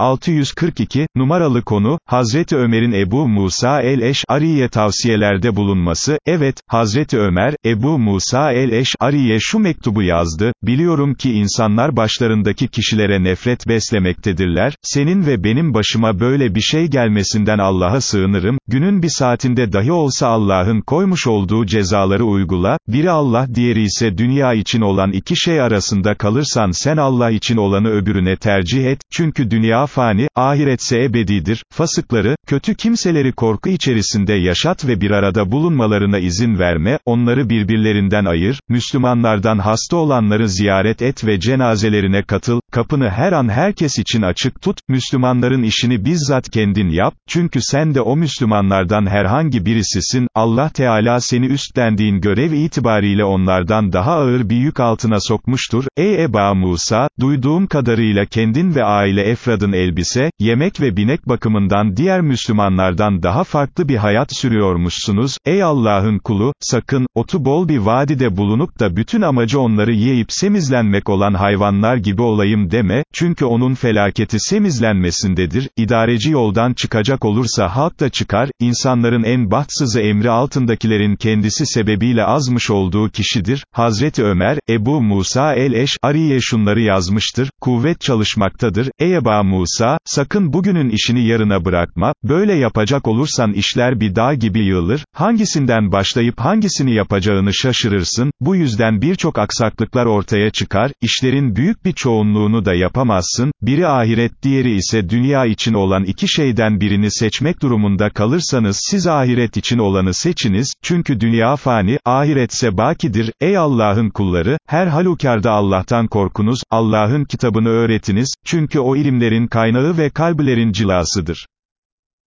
642, numaralı konu, Hazreti Ömer'in Ebu Musa el-Eş'ariye tavsiyelerde bulunması, evet, Hazreti Ömer, Ebu Musa el-Eş'ariye şu mektubu yazdı, biliyorum ki insanlar başlarındaki kişilere nefret beslemektedirler, senin ve benim başıma böyle bir şey gelmesinden Allah'a sığınırım, günün bir saatinde dahi olsa Allah'ın koymuş olduğu cezaları uygula, biri Allah diğeri ise dünya için olan iki şey arasında kalırsan sen Allah için olanı öbürüne tercih et, çünkü dünya fani, ahiretse ebedidir, fasıkları, kötü kimseleri korku içerisinde yaşat ve bir arada bulunmalarına izin verme, onları birbirlerinden ayır, Müslümanlardan hasta olanları ziyaret et ve cenazelerine katıl, kapını her an herkes için açık tut, Müslümanların işini bizzat kendin yap, çünkü sen de o Müslümanlardan herhangi birisisin, Allah Teala seni üstlendiğin görev itibariyle onlardan daha ağır bir yük altına sokmuştur, ey Eba Musa, duyduğum kadarıyla kendin ve aile efradın elbise, yemek ve binek bakımından diğer Müslümanlardan daha farklı bir hayat sürüyormuşsunuz, ey Allah'ın kulu, sakın, otu bol bir vadide bulunup da bütün amacı onları yiyip semizlenmek olan hayvanlar gibi olayım deme, çünkü onun felaketi semizlenmesindedir, idareci yoldan çıkacak olursa halk da çıkar, insanların en bahtsızı emri altındakilerin kendisi sebebiyle azmış olduğu kişidir, Hazreti Ömer, Ebu Musa el-Eş'ariye şunları yazmıştır, kuvvet çalışmaktadır, ey Eba Musa, sakın bugünün işini yarına bırakma, böyle yapacak olursan işler bir dağ gibi yığılır, hangisinden başlayıp hangisini yapacağını şaşırırsın, bu yüzden birçok aksaklıklar ortaya çıkar, işlerin büyük bir çoğunluğunu da yapamazsın, biri ahiret diğeri ise dünya için olan iki şeyden birini seçmek durumunda kalırsanız siz ahiret için olanı seçiniz, çünkü dünya fani, ahiretse bakidir, ey Allah'ın kulları, her halükarda Allah'tan korkunuz, Allah'ın kitabını öğretiniz, çünkü o ilimlerin kaynağı ve kalbilerin cilasıdır.